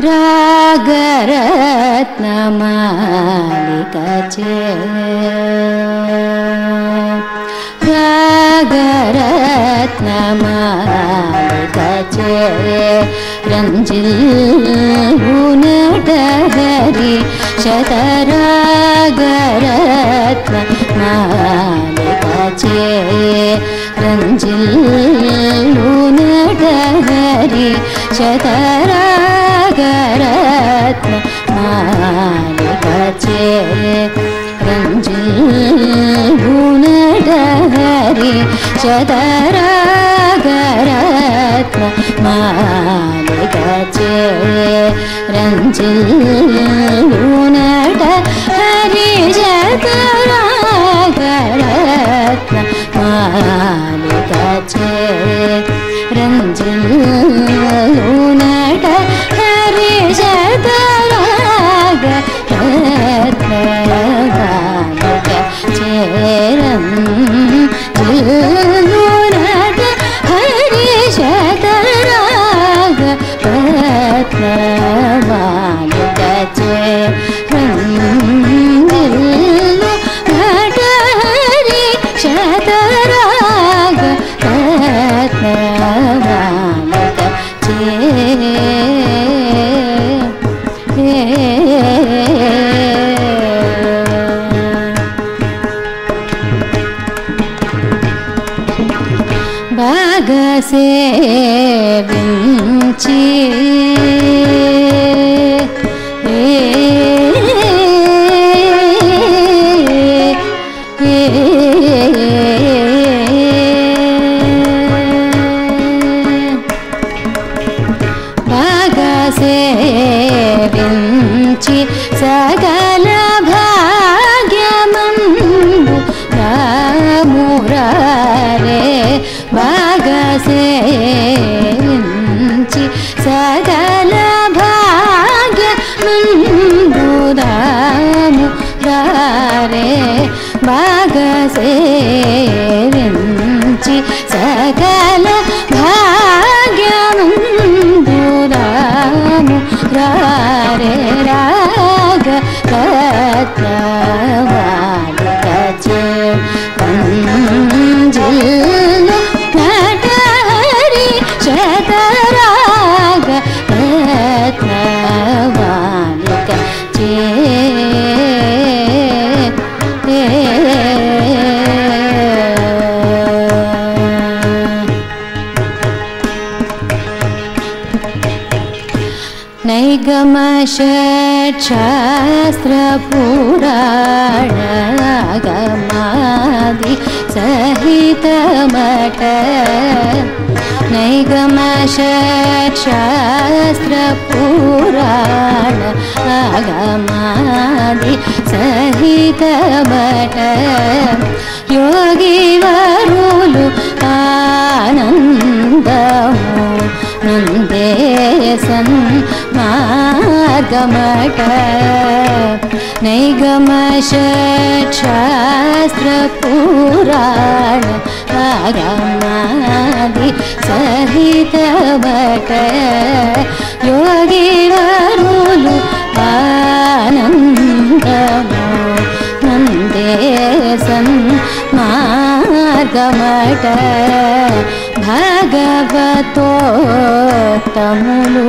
रागरत्नमालिकचे। रागरत्नमालिकचे। रञ्जिल्हुनटहरि शतरागरत्नमालिकचे। रञ्जिल्हुनटहरि शतरागरत्न मालिकचे रञ्जिल्हुनटहरि शतरागरत्न मालिकचे हरी जुनुरद हरि 세 नैगमषट्शास्त्रपुराणगमादि सहितमठ। नैगमषट्शास्त्रपुराण आगमादि सहितमठ। योगिवरुलु आनन्दमु नन्देसन् मट नै आगमादि शास्त्र पूरा आरणादिक योगीलु पन्दे सन् मा भगवतो तमुलु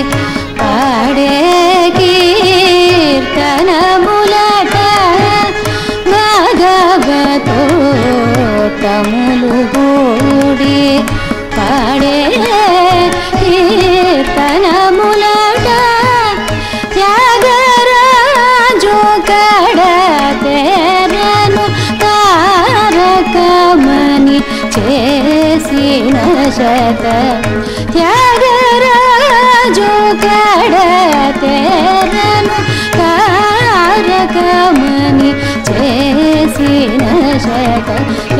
शत त्यागराजो कडते जो करते शत